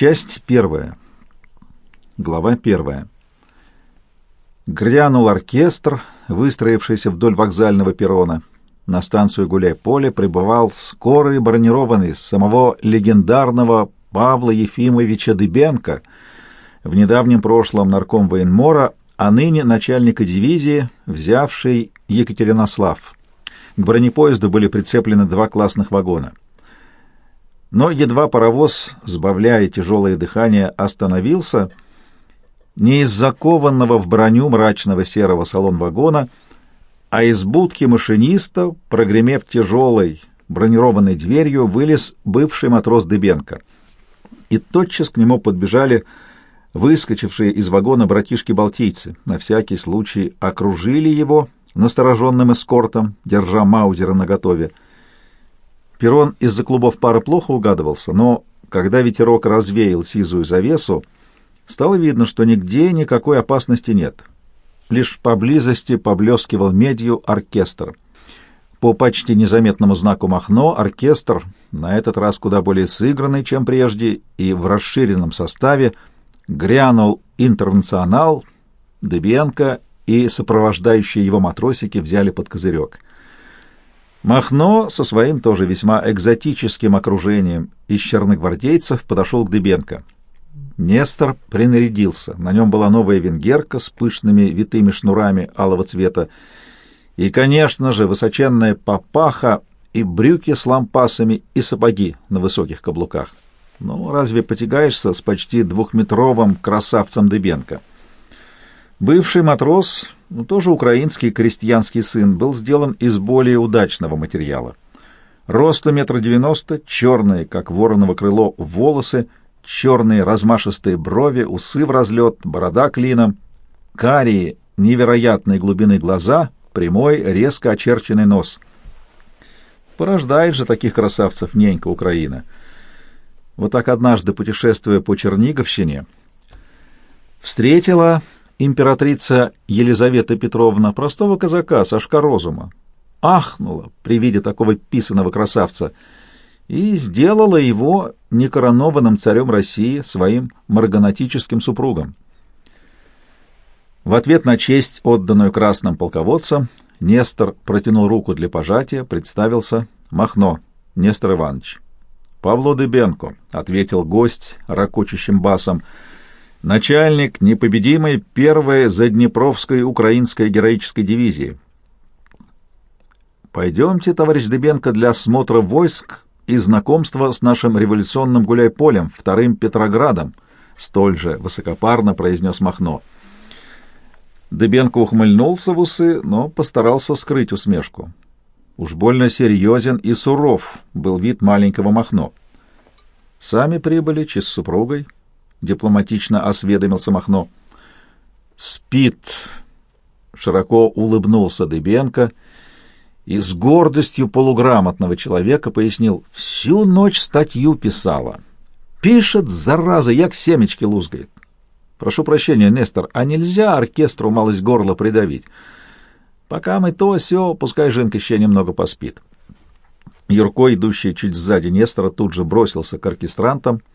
Часть первая. Глава первая. Грянул оркестр, выстроившийся вдоль вокзального перрона. На станцию Гуляй-Поле прибывал скорый бронированный самого легендарного Павла Ефимовича Дыбенко, в недавнем прошлом нарком военмора, а ныне начальника дивизии, взявший Екатеринослав. К бронепоезду были прицеплены два классных вагона — но едва паровоз, сбавляя тяжелое дыхание, остановился, не из закованного в броню мрачного серого салон-вагона, а из будки машиниста, прогремев тяжелой бронированной дверью, вылез бывший матрос Дыбенко. И тотчас к нему подбежали выскочившие из вагона братишки-балтийцы. На всякий случай окружили его настороженным эскортом, держа Маузера наготове. Перрон из-за клубов пара плохо угадывался, но когда ветерок развеял сизую завесу, стало видно, что нигде никакой опасности нет. Лишь поблизости поблескивал медью оркестр. По почти незаметному знаку Махно оркестр, на этот раз куда более сыгранный, чем прежде, и в расширенном составе, грянул интернационал, Дыбенко и сопровождающие его матросики взяли под козырек — Махно со своим тоже весьма экзотическим окружением из черногвардейцев подошел к Дыбенко. Нестор принарядился. На нем была новая венгерка с пышными витыми шнурами алого цвета и, конечно же, высоченная папаха и брюки с лампасами и сапоги на высоких каблуках. Ну, разве потягаешься с почти двухметровым красавцем Дыбенко? Бывший матрос ну, тоже украинский крестьянский сын, был сделан из более удачного материала. Роста метра девяносто, черные, как вороново крыло, волосы, черные размашистые брови, усы в разлет, борода клином, карие, невероятной глубины глаза, прямой, резко очерченный нос. Порождает же таких красавцев ненька Украина. Вот так однажды, путешествуя по Черниговщине, встретила императрица Елизавета Петровна, простого казака, Сашка Розума, ахнула при виде такого писаного красавца и сделала его некоронованным царем России своим марганатическим супругом. В ответ на честь, отданную красным полководцам, Нестор протянул руку для пожатия, представился Махно, Нестор Иванович. «Павло Дыбенко», — ответил гость ракочущим басом, — начальник непобедимой первой Заднепровской украинской героической дивизии. Пойдемте, товарищ Дебенко, для осмотра войск и знакомства с нашим революционным гуляй-полем, вторым Петроградом, столь же высокопарно произнес Махно. Дебенко ухмыльнулся в усы, но постарался скрыть усмешку. Уж больно серьезен и суров был вид маленького Махно. Сами прибыли, чи с супругой —— дипломатично осведомился Махно. «Спит!» — широко улыбнулся Дыбенко и с гордостью полуграмотного человека пояснил. «Всю ночь статью писала. Пишет, зараза, як семечки лузгает. Прошу прощения, Нестор, а нельзя оркестру малость горло придавить? Пока мы то все, пускай Жинка еще немного поспит». Юрко, идущий чуть сзади Нестора, тут же бросился к оркестрантам —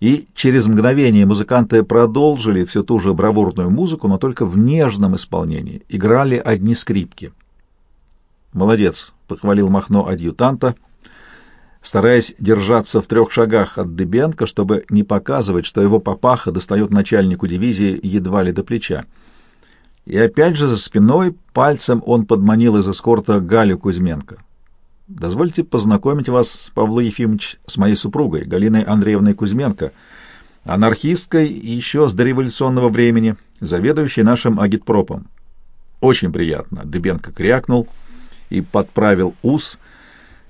и через мгновение музыканты продолжили всю ту же бравурную музыку, но только в нежном исполнении. Играли одни скрипки. «Молодец», — похвалил Махно адъютанта, стараясь держаться в трех шагах от Дебенко, чтобы не показывать, что его папаха достает начальнику дивизии едва ли до плеча. И опять же за спиной пальцем он подманил из эскорта Галю Кузьменко. Дозвольте познакомить вас, Павло Ефимович, с моей супругой, Галиной Андреевной Кузьменко, анархисткой еще с дореволюционного времени, заведующей нашим агитпропом. Очень приятно. Дыбенко крякнул и подправил ус.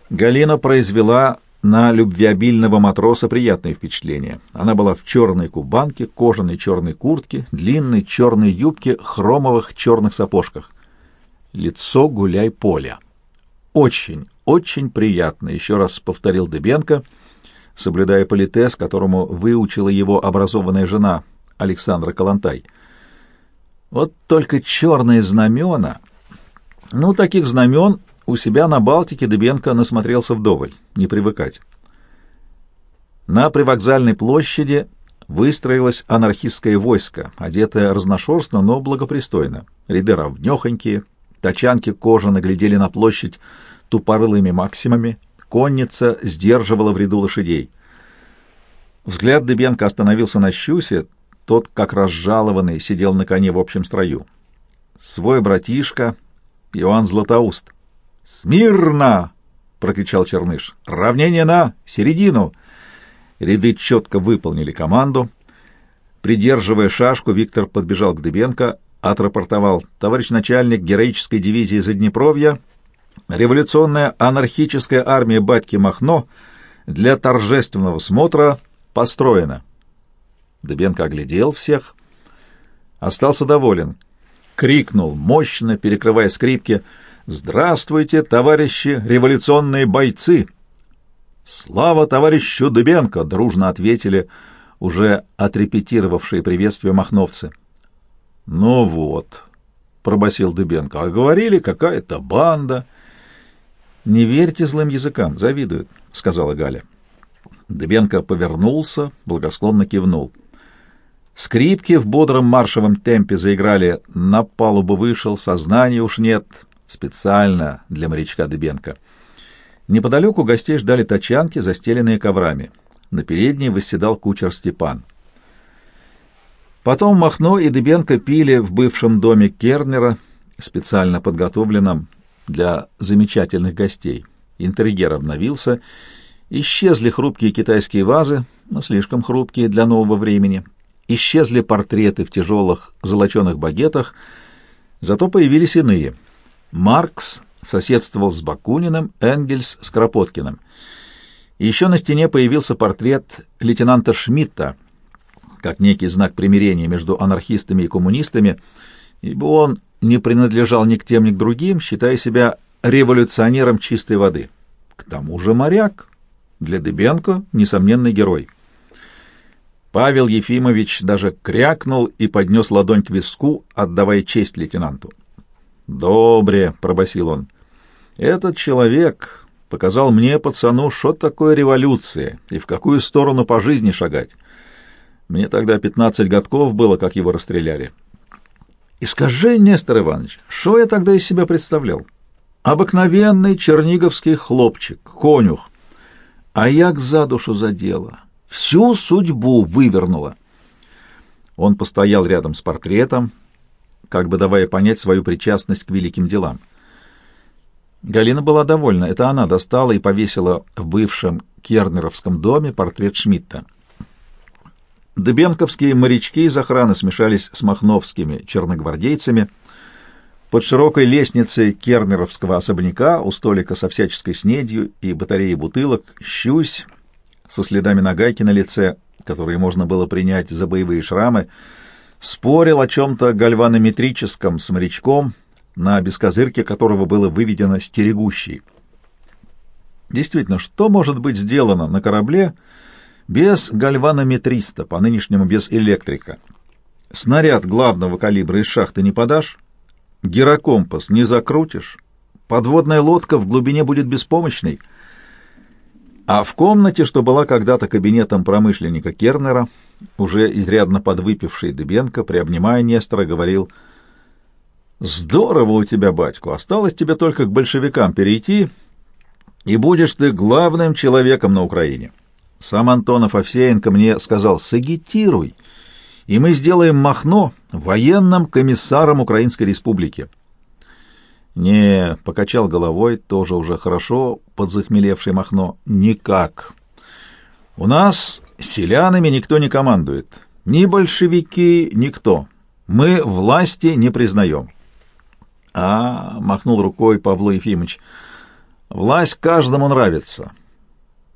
Галина произвела на любвеобильного матроса приятное впечатление. Она была в черной кубанке, кожаной черной куртке, длинной черной юбке, хромовых черных сапожках. Лицо гуляй поля. Очень, очень приятно, еще раз повторил Дыбенко, соблюдая политез, которому выучила его образованная жена Александра Калантай. Вот только черные знамена... Ну, таких знамен у себя на Балтике Дыбенко насмотрелся вдоволь, не привыкать. На привокзальной площади выстроилось анархистское войско, одетое разношерстно, но благопристойно. Ряды равнёхонькие, тачанки кожано глядели на площадь тупорылыми максимами, конница сдерживала в ряду лошадей. Взгляд Дыбенко остановился на Щусе, тот, как разжалованный, сидел на коне в общем строю. Свой братишка, Иоанн Златоуст. «Смирно!» — прокричал Черныш. «Равнение на середину!» Ряды четко выполнили команду. Придерживая шашку, Виктор подбежал к Дыбенко, отрапортовал. «Товарищ начальник героической дивизии Заднепровья, революционная анархическая армия Батьки Махно для торжественного смотра построена». Дыбенко оглядел всех, остался доволен. Крикнул, мощно перекрывая скрипки, «Здравствуйте, товарищи революционные бойцы!» «Слава товарищу Дыбенко!» — дружно ответили уже отрепетировавшие приветствие махновцы. «Ну вот», — пробасил Дыбенко, — «а говорили, какая-то банда». «Не верьте злым языкам, завидуют», — сказала Галя. Дыбенко повернулся, благосклонно кивнул. Скрипки в бодром маршевом темпе заиграли «На палубу вышел, сознания уж нет», специально для морячка Дыбенко. Неподалеку гостей ждали тачанки, застеленные коврами. На передней восседал кучер Степан. Потом Махно и Дыбенко пили в бывшем доме Кернера, специально подготовленном для замечательных гостей. Интерьер обновился, исчезли хрупкие китайские вазы, но слишком хрупкие для нового времени — Исчезли портреты в тяжелых золоченых багетах, зато появились иные. Маркс соседствовал с Бакуниным, Энгельс с Кропоткиным. Еще на стене появился портрет лейтенанта Шмидта, как некий знак примирения между анархистами и коммунистами, ибо он не принадлежал ни к тем, ни к другим, считая себя революционером чистой воды. К тому же моряк. Для Дыбенко — несомненный герой. Павел Ефимович даже крякнул и поднес ладонь к виску, отдавая честь лейтенанту. «Добре», — пробасил он, — «этот человек показал мне, пацану, что такое революция и в какую сторону по жизни шагать. Мне тогда пятнадцать годков было, как его расстреляли». «И скажи, Нестор Иванович, что я тогда из себя представлял? Обыкновенный черниговский хлопчик, конюх, а як за душу задела» всю судьбу вывернула. Он постоял рядом с портретом, как бы давая понять свою причастность к великим делам. Галина была довольна. Это она достала и повесила в бывшем Кернеровском доме портрет Шмидта. Дыбенковские морячки из охраны смешались с махновскими черногвардейцами. Под широкой лестницей кернеровского особняка у столика со всяческой снедью и батареей бутылок щусь со следами нагайки на лице, которые можно было принять за боевые шрамы, спорил о чем-то гальванометрическом с морячком, на бескозырке которого было выведено «стерегущий». Действительно, что может быть сделано на корабле без гальванометриста, по-нынешнему без электрика? Снаряд главного калибра из шахты не подашь, гирокомпас не закрутишь, подводная лодка в глубине будет беспомощной — а в комнате, что была когда-то кабинетом промышленника Кернера, уже изрядно подвыпивший Дыбенко, приобнимая Нестора, говорил, «Здорово у тебя, батько, осталось тебе только к большевикам перейти, и будешь ты главным человеком на Украине». Сам Антонов Овсеенко мне сказал, «Сагитируй, и мы сделаем Махно военным комиссаром Украинской Республики». «Не», — покачал головой, тоже уже хорошо, подзахмелевший Махно, — «никак. У нас селянами никто не командует, ни большевики, никто. Мы власти не признаем». «А», — махнул рукой Павло Ефимович, — «власть каждому нравится.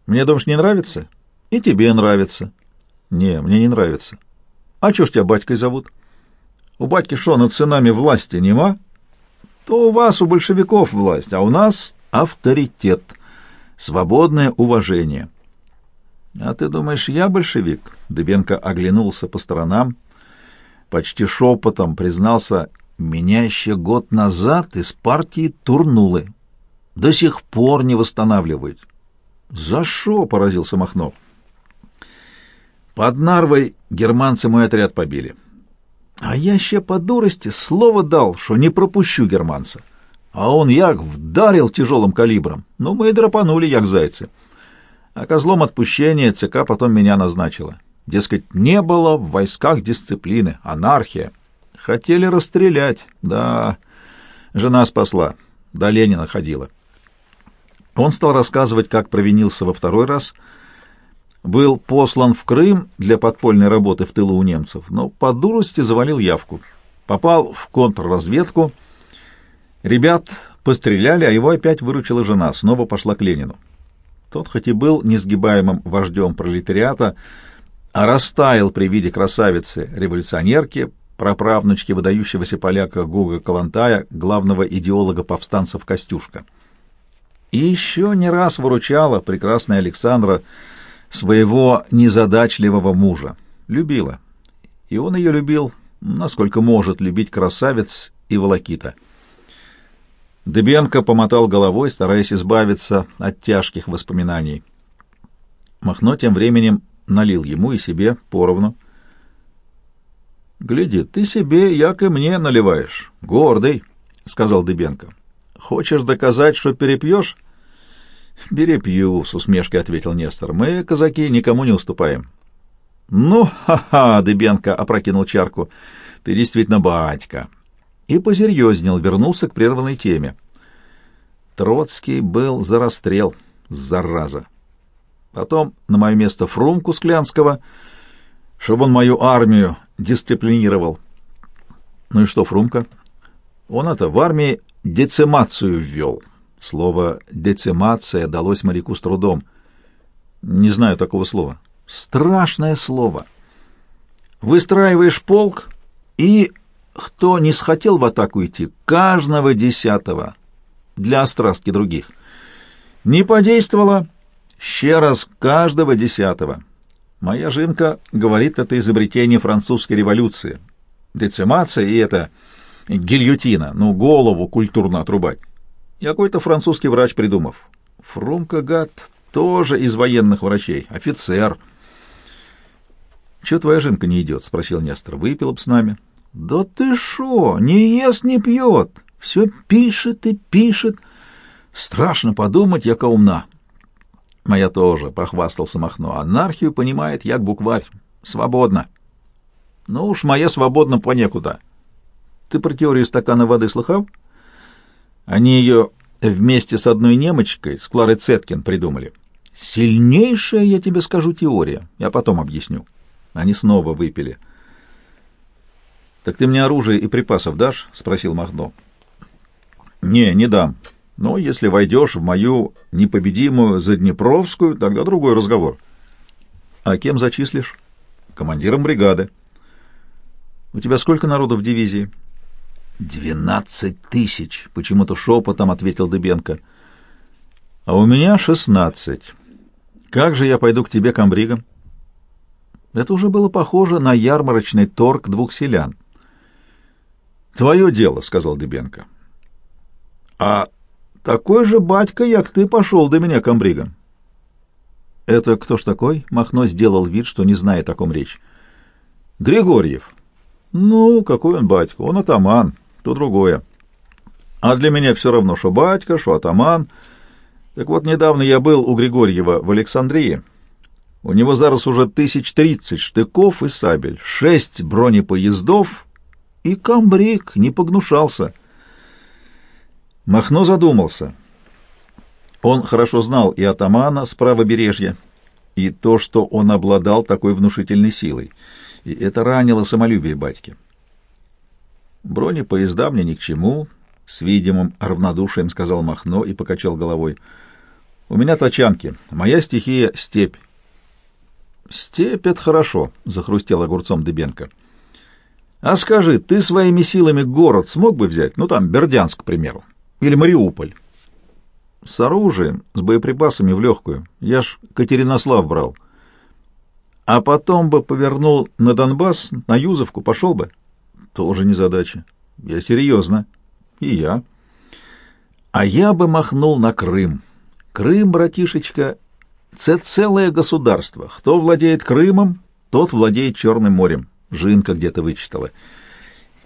Мне, думаешь, не нравится? И тебе нравится». «Не, мне не нравится». «А чё ж тебя батькой зовут?» «У батьки шо, над сынами власти нема?» то у вас, у большевиков, власть, а у нас авторитет, свободное уважение. А ты думаешь, я большевик? Дыбенко оглянулся по сторонам, почти шепотом признался, меня еще год назад из партии турнулы. До сих пор не восстанавливают. За что? поразился Махнов. Под Нарвой германцы мой отряд побили. А я еще по дурости слово дал, что не пропущу германца. А он як вдарил тяжелым калибром. Ну, мы и драпанули, як зайцы. А козлом отпущения ЦК потом меня назначила. Дескать, не было в войсках дисциплины, анархия. Хотели расстрелять, да. Жена спасла, до Ленина ходила. Он стал рассказывать, как провинился во второй раз. Был послан в Крым для подпольной работы в тылу у немцев, но по дурости завалил явку. Попал в контрразведку. Ребят постреляли, а его опять выручила жена, снова пошла к Ленину. Тот хоть и был несгибаемым вождем пролетариата, а растаял при виде красавицы-революционерки, праправнучки выдающегося поляка Гуга Калантая, главного идеолога повстанцев Костюшка. И еще не раз выручала прекрасная Александра своего незадачливого мужа. Любила. И он ее любил, насколько может любить красавец и волокита. Дебенко помотал головой, стараясь избавиться от тяжких воспоминаний. Махно тем временем налил ему и себе поровну. «Гляди, ты себе, як и мне, наливаешь. Гордый», — сказал Дебенко. Хочешь доказать, что перепьешь? Перепью, с усмешкой ответил Нестор. Мы, казаки, никому не уступаем. Ну, ха-ха, Дыбенко опрокинул чарку. Ты действительно батька. И посерьезнел, вернулся к прерванной теме. Троцкий был за расстрел, зараза. Потом на мое место Фрумку Склянского, чтобы он мою армию дисциплинировал. Ну и что, Фрумка? Он это в армии децимацию ввел. Слово «децимация» далось моряку с трудом. Не знаю такого слова. Страшное слово. Выстраиваешь полк, и кто не схотел в атаку идти, каждого десятого для острастки других. Не подействовало, ще раз каждого десятого. Моя жинка говорит, это изобретение французской революции. Децимация и это гильотина, ну, голову культурно отрубать. Какой-то французский врач придумав. Фрумка, гад, тоже из военных врачей, офицер. «Чего твоя жинка не идет?» — спросил Нестор. «Выпила б с нами». «Да ты шо, не ест, не пьет, все пишет и пишет. Страшно подумать, яка умна». «Моя тоже», — похвастался Махно. «Анархию понимает, як букварь. Свободно». «Ну уж моя свободно понекуда». Ты про теорию стакана воды слыхал? Они ее вместе с одной немочкой, с Кларой Цеткин, придумали. Сильнейшая, я тебе скажу, теория. Я потом объясню. Они снова выпили. «Так ты мне оружие и припасов дашь?» — спросил Махно. «Не, не дам. Но если войдешь в мою непобедимую Заднепровскую, тогда другой разговор». «А кем зачислишь?» «Командиром бригады». «У тебя сколько народу в дивизии?» «Двенадцать тысяч!» — почему-то шепотом ответил Дыбенко. «А у меня шестнадцать. Как же я пойду к тебе, комбригом?» Это уже было похоже на ярмарочный торг двух селян. «Твое дело», — сказал Дыбенко. «А такой же батька, як ты, пошел до меня, комбригом». «Это кто ж такой?» — Махно сделал вид, что не знает, о ком речь. «Григорьев». «Ну, какой он батька? Он атаман» то другое. А для меня все равно, что батька, что атаман. Так вот, недавно я был у Григорьева в Александрии. У него зараз уже тысяч тридцать штыков и сабель, шесть бронепоездов, и камбрик не погнушался. Махно задумался. Он хорошо знал и атамана с правобережья, и то, что он обладал такой внушительной силой, и это ранило самолюбие батьки. Бронепоезда мне ни к чему, — с видимым равнодушием сказал Махно и покачал головой. У меня тачанки, моя стихия — степь. Степь — это хорошо, — захрустел огурцом Дыбенко. А скажи, ты своими силами город смог бы взять? Ну, там, Бердянск, к примеру. Или Мариуполь? С оружием, с боеприпасами в легкую. Я ж Катеринослав брал. А потом бы повернул на Донбасс, на Юзовку, пошел бы. Тоже не задача. Я серьезно. И я. А я бы махнул на Крым. Крым, братишечка, це целое государство. Кто владеет Крымом, тот владеет Черным морем. Жинка где-то вычитала.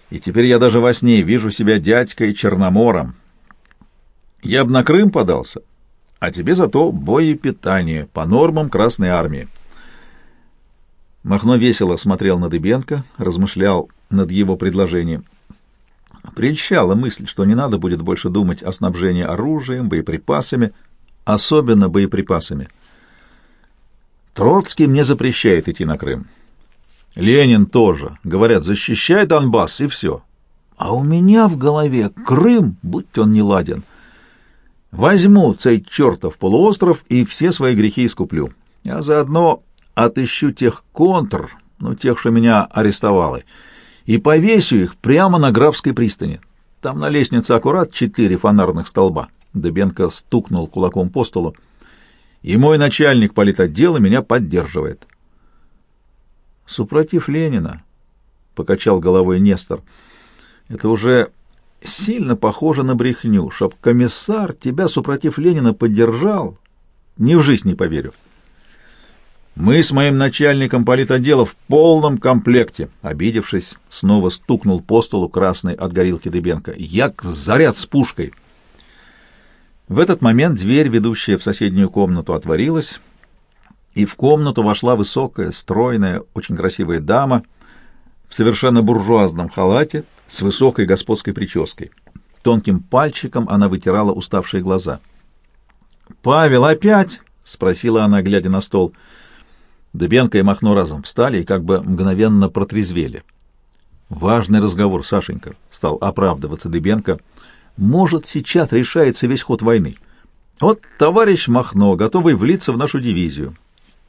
И теперь я даже во сне вижу себя дядькой Черномором. Я б на Крым подался, а тебе зато боепитание по нормам Красной Армии. Махно весело смотрел на Дыбенко, размышлял над его предложением. Прельщала мысль, что не надо будет больше думать о снабжении оружием, боеприпасами, особенно боеприпасами. Троцкий мне запрещает идти на Крым. Ленин тоже. Говорят, защищай Донбасс, и все. А у меня в голове Крым, будь он не ладен. Возьму цей чертов полуостров и все свои грехи искуплю. Я заодно отыщу тех контр, ну, тех, что меня арестовали, и повесю их прямо на Графской пристани. Там на лестнице аккурат четыре фонарных столба. Дебенко стукнул кулаком по столу. И мой начальник политотдела меня поддерживает. Супротив Ленина, — покачал головой Нестор, — это уже сильно похоже на брехню, чтоб комиссар тебя, супротив Ленина, поддержал. Ни в жизнь не поверю. Мы с моим начальником политотдела в полном комплекте. Обидевшись, снова стукнул по столу красный от горилки Дыбенко. Як заряд с пушкой. В этот момент дверь, ведущая в соседнюю комнату, отворилась, и в комнату вошла высокая, стройная, очень красивая дама в совершенно буржуазном халате с высокой господской прической. Тонким пальчиком она вытирала уставшие глаза. «Павел, опять?» — спросила она, глядя на стол. Дыбенко и Махно разом встали и как бы мгновенно протрезвели. «Важный разговор, Сашенька», — стал оправдываться Дыбенко. «Может, сейчас решается весь ход войны. Вот товарищ Махно, готовый влиться в нашу дивизию.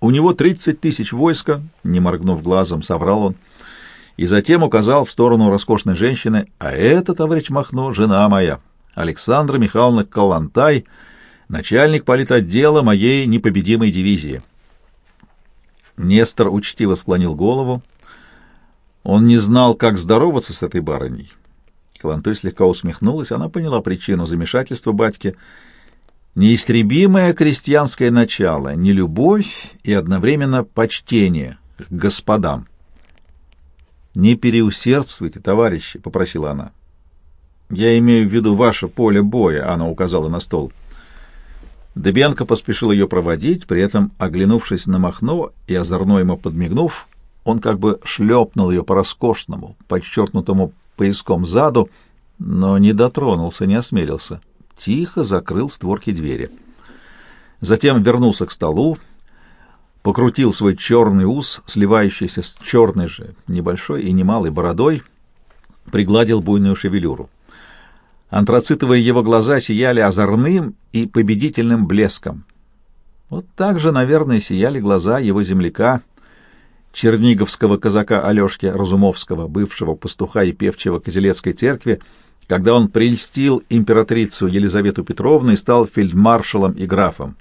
У него тридцать тысяч войска, не моргнув глазом, соврал он, и затем указал в сторону роскошной женщины, а это, товарищ Махно, жена моя, Александра Михайловна Калантай, начальник политотдела моей непобедимой дивизии». Нестор учтиво склонил голову. Он не знал, как здороваться с этой барыней. Калантой слегка усмехнулась, она поняла причину замешательства батьки. Неистребимое крестьянское начало, нелюбовь и одновременно почтение к господам. «Не переусердствуйте, товарищи», — попросила она. «Я имею в виду ваше поле боя», — она указала на стол. — Дебенко поспешил ее проводить, при этом, оглянувшись на Махно и озорно ему подмигнув, он как бы шлепнул ее по роскошному, подчеркнутому пояском заду, но не дотронулся, не осмелился. Тихо закрыл створки двери. Затем вернулся к столу, покрутил свой черный ус, сливающийся с черной же, небольшой и немалой бородой, пригладил буйную шевелюру. Антрацитовые его глаза сияли озорным и победительным блеском. Вот так же, наверное, сияли глаза его земляка, черниговского казака Алешки Разумовского, бывшего пастуха и певчего Козелецкой церкви, когда он прельстил императрицу Елизавету Петровну и стал фельдмаршалом и графом.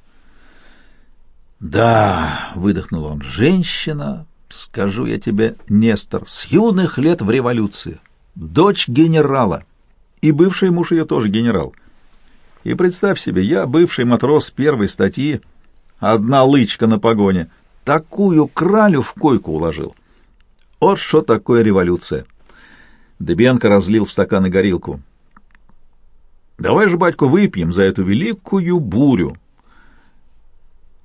«Да», — выдохнул он, — «женщина, скажу я тебе, Нестор, с юных лет в революции, дочь генерала» и бывший муж ее тоже генерал. И представь себе, я бывший матрос первой статьи, одна лычка на погоне, такую кралю в койку уложил. Вот что такое революция. Дебенко разлил в стаканы горилку. Давай же, батько, выпьем за эту великую бурю.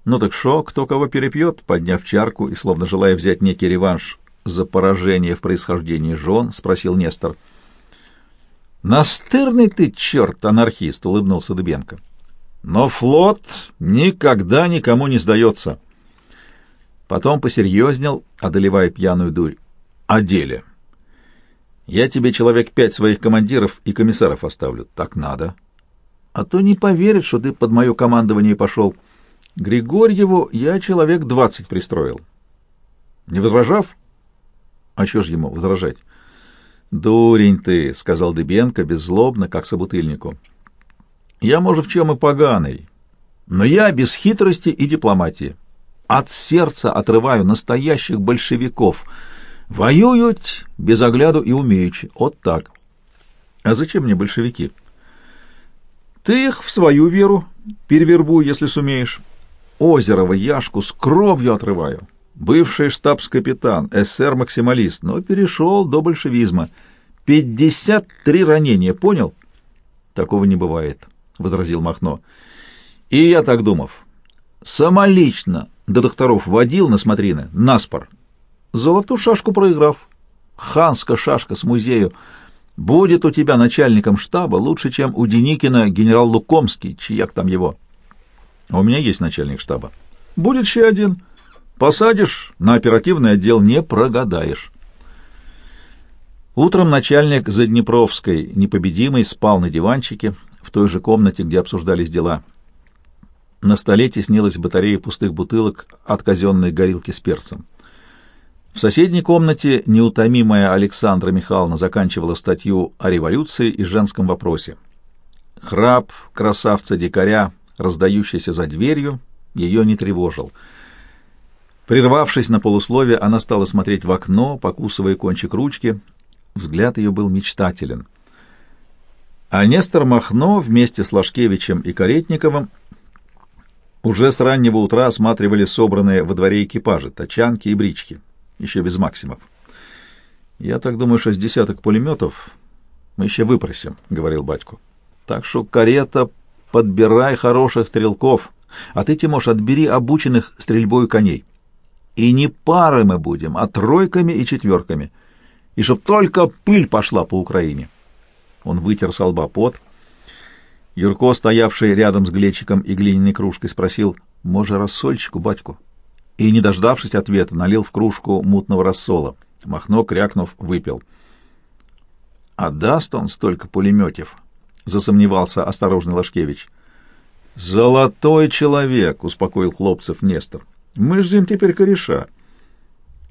Ну так шо, кто кого перепьет, подняв чарку и словно желая взять некий реванш за поражение в происхождении жен, спросил Нестор — «Настырный ты черт, анархист!» — улыбнулся Дыбенко. «Но флот никогда никому не сдается». Потом посерьезнел, одолевая пьяную дурь. «О деле. Я тебе человек пять своих командиров и комиссаров оставлю. Так надо. А то не поверит, что ты под мое командование пошел. Григорьеву я человек двадцать пристроил. Не возражав? А что ж ему возражать? «Дурень ты», — сказал Дыбенко беззлобно, как собутыльнику. «Я, может, в чем и поганый, но я без хитрости и дипломатии. От сердца отрываю настоящих большевиков. Воюют без огляду и умеючи. Вот так. А зачем мне большевики? Ты их в свою веру перевербуй, если сумеешь. Озерово Яшку с кровью отрываю. Бывший штабс-капитан, СССР-максималист, но перешел до большевизма. Пятьдесят три ранения, понял? Такого не бывает, — возразил Махно. И я так думав. Самолично до докторов водил на смотрины, наспор. Золотую шашку проиграв. Ханска шашка с музею. Будет у тебя начальником штаба лучше, чем у Деникина генерал Лукомский, чьяк там его. У меня есть начальник штаба. Будет еще один. Посадишь, на оперативный отдел не прогадаешь. Утром начальник Заднепровской, непобедимый, спал на диванчике в той же комнате, где обсуждались дела. На столе теснилась батарея пустых бутылок от казенной горилки с перцем. В соседней комнате неутомимая Александра Михайловна заканчивала статью о революции и женском вопросе. Храп красавца-дикаря, раздающийся за дверью, ее не тревожил. Прервавшись на полусловие, она стала смотреть в окно, покусывая кончик ручки. Взгляд ее был мечтателен. А Нестор Махно вместе с Лашкевичем и Каретниковым уже с раннего утра осматривали собранные во дворе экипажи, тачанки и брички еще без максимов. «Я так думаю, что с десяток пулеметов мы еще выпросим», — говорил батьку. «Так что карета, подбирай хороших стрелков, а ты, Тимош, отбери обученных стрельбой коней. И не пары мы будем, а тройками и четверками, и чтоб только пыль пошла по Украине». Он вытер со лба пот. Юрко, стоявший рядом с глечиком и глиняной кружкой, спросил, «Може, рассольчику, батьку?» и, не дождавшись ответа, налил в кружку мутного рассола. Махно, крякнув, выпил. «А даст он столько пулеметов?» — засомневался осторожный Лашкевич. «Золотой человек!» — успокоил хлопцев Нестор. «Мы ж им теперь кореша.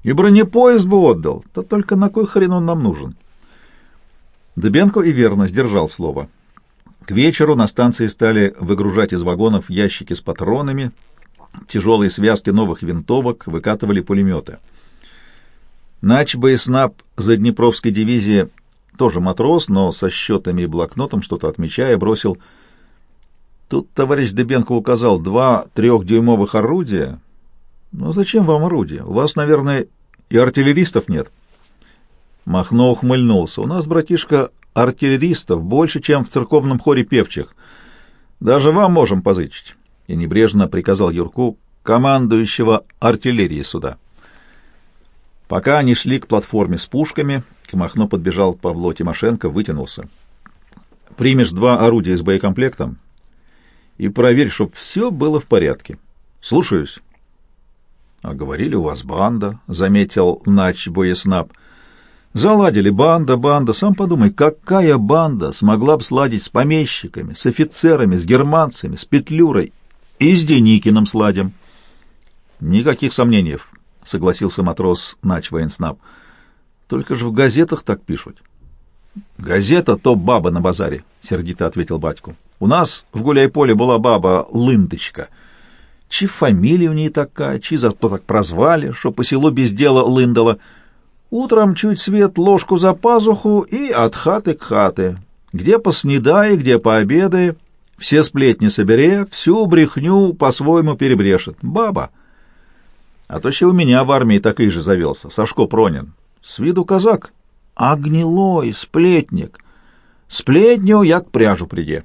И бронепоезд бы отдал, да только на кой хрен он нам нужен?» Дыбенко и верно сдержал слово. К вечеру на станции стали выгружать из вагонов ящики с патронами, Тяжелые связки новых винтовок выкатывали пулеметы. Нач Боеснаб Заднепровской дивизии, тоже матрос, но со счетами и блокнотом, что-то отмечая, бросил Тут товарищ Дебенко указал два трехдюймовых орудия. Ну зачем вам орудия? У вас, наверное, и артиллеристов нет. Махно ухмыльнулся. У нас, братишка, артиллеристов больше, чем в церковном хоре певчих. Даже вам можем позычить и небрежно приказал Юрку командующего артиллерии сюда. Пока они шли к платформе с пушками, к Махно подбежал Павло Тимошенко, вытянулся. «Примешь два орудия с боекомплектом и проверь, чтоб все было в порядке. Слушаюсь». «А говорили, у вас банда», — заметил Нач Боеснаб. «Заладили банда, банда. Сам подумай, какая банда смогла бы сладить с помещиками, с офицерами, с германцами, с Петлюрой и с Деникиным сладим. Никаких сомнений, согласился матрос Нач Военснаб. Только же в газетах так пишут. Газета то баба на базаре, сердито ответил батьку. У нас в гуляй-поле была баба Лындочка. Чи фамилия у ней такая, чи за то так прозвали, что по селу без дела лындала. Утром чуть свет ложку за пазуху и от хаты к хаты. Где поснедай, где пообедай, все сплетни собери, всю брехню по-своему перебрешет. Баба. А то еще у меня в армии такой же завелся, Сашко Пронин. С виду казак, а гнилой, сплетник. Сплетню я к пряжу приде.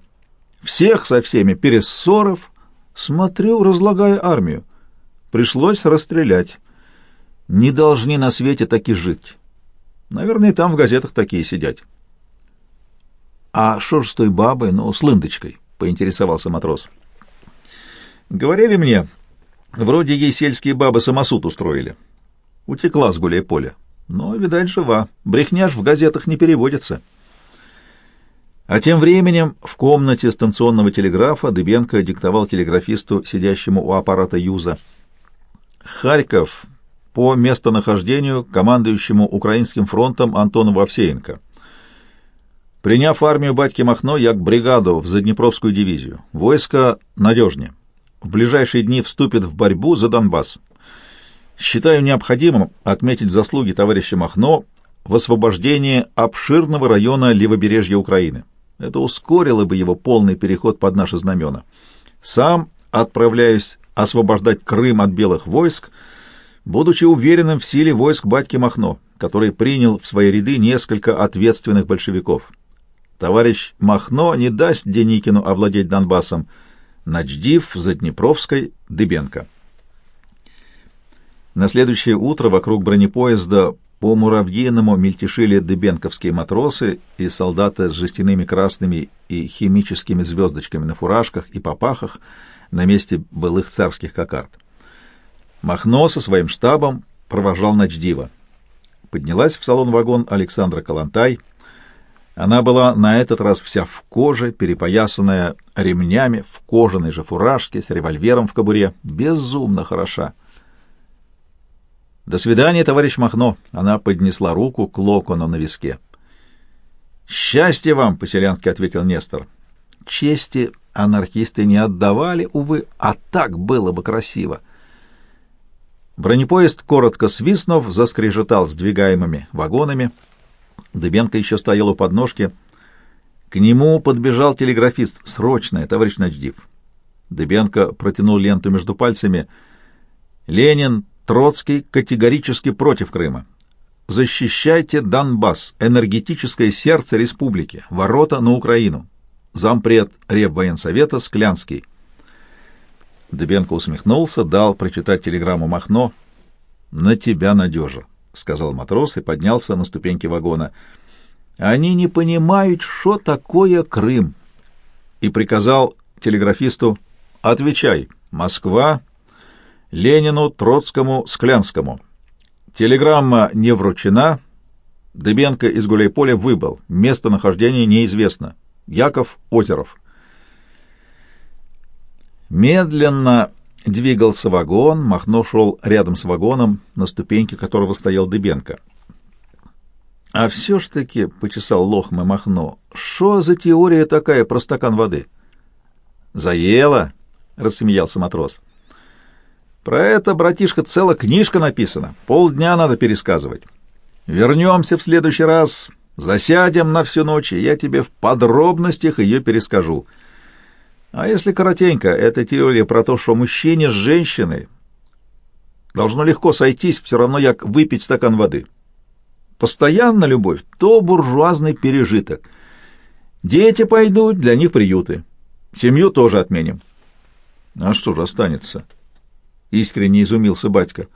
Всех со всеми перессоров. Смотрю, разлагая армию. Пришлось расстрелять. Не должны на свете таки жить. Наверное, там в газетах такие сидят. А что ж с той бабой, ну, с лындочкой? поинтересовался матрос. Говорили мне, вроде ей сельские бабы самосуд устроили. Утекла с гуляй поля. Но, видать, жива. Брехня в газетах не переводится. А тем временем в комнате станционного телеграфа Дыбенко диктовал телеграфисту, сидящему у аппарата Юза. Харьков по местонахождению командующему Украинским фронтом Антону Вовсеенко. Приняв армию батьки Махно, як бригаду в Заднепровскую дивизию. Войско надежнее. В ближайшие дни вступит в борьбу за Донбасс. Считаю необходимым отметить заслуги товарища Махно в освобождении обширного района левобережья Украины. Это ускорило бы его полный переход под наши знамена. Сам отправляюсь освобождать Крым от белых войск, будучи уверенным в силе войск батьки Махно, который принял в свои ряды несколько ответственных большевиков. Товарищ Махно не даст Деникину овладеть Донбассом. Начдив за Днепровской Дыбенко. На следующее утро вокруг бронепоезда по Муравьиному мельтешили дыбенковские матросы и солдаты с жестяными красными и химическими звездочками на фуражках и попахах на месте былых царских кокард. Махно со своим штабом провожал Ночдива. Поднялась в салон-вагон Александра Калантай. Она была на этот раз вся в коже, перепоясанная ремнями, в кожаной же фуражке, с револьвером в кобуре. Безумно хороша. «До свидания, товарищ Махно!» Она поднесла руку к локону на виске. «Счастье вам!» — по-селянски ответил Нестор. «Чести анархисты не отдавали, увы, а так было бы красиво!» Бронепоезд, коротко свистнув, заскрежетал сдвигаемыми вагонами. Дыбенко еще стоял у подножки. К нему подбежал телеграфист. «Срочное, товарищ Ночдив!» Дыбенко протянул ленту между пальцами. «Ленин Троцкий категорически против Крыма. Защищайте Донбасс, энергетическое сердце республики, ворота на Украину. Зампред Реввоенсовета Склянский. Дебенко усмехнулся, дал прочитать телеграмму Махно. «На тебя надежа», — сказал матрос и поднялся на ступеньки вагона. «Они не понимают, что такое Крым», и приказал телеграфисту «Отвечай, Москва, Ленину, Троцкому, Склянскому. Телеграмма не вручена. Дыбенко из Гуляйполя выбыл. Местонахождение неизвестно. Яков Озеров. Медленно двигался вагон, Махно шел рядом с вагоном, на ступеньке которого стоял Дыбенко. «А все ж таки, — почесал лохмы Махно, — что за теория такая про стакан воды?» «Заело!» — рассмеялся матрос. Про это, братишка, целая книжка написана. Полдня надо пересказывать. Вернемся в следующий раз, засядем на всю ночь, и я тебе в подробностях ее перескажу. А если коротенько, это теория про то, что мужчине с женщиной должно легко сойтись, все равно як выпить стакан воды. Постоянно любовь — то буржуазный пережиток. Дети пойдут, для них приюты. Семью тоже отменим. А что же останется? — искренне изумился батька.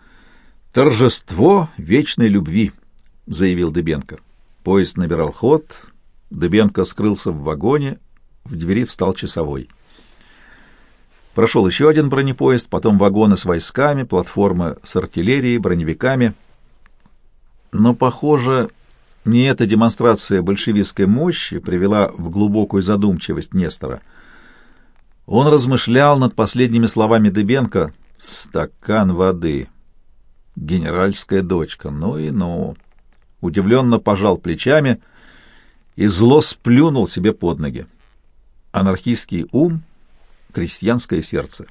«Торжество вечной любви», — заявил Дыбенко. Поезд набирал ход, Дыбенко скрылся в вагоне, в двери встал часовой. Прошел еще один бронепоезд, потом вагоны с войсками, платформа с артиллерией, броневиками. Но, похоже, не эта демонстрация большевистской мощи привела в глубокую задумчивость Нестора. Он размышлял над последними словами Дыбенко — Стакан воды. Генеральская дочка. Ну и ну. Удивленно пожал плечами и зло сплюнул себе под ноги. Анархистский ум, крестьянское сердце.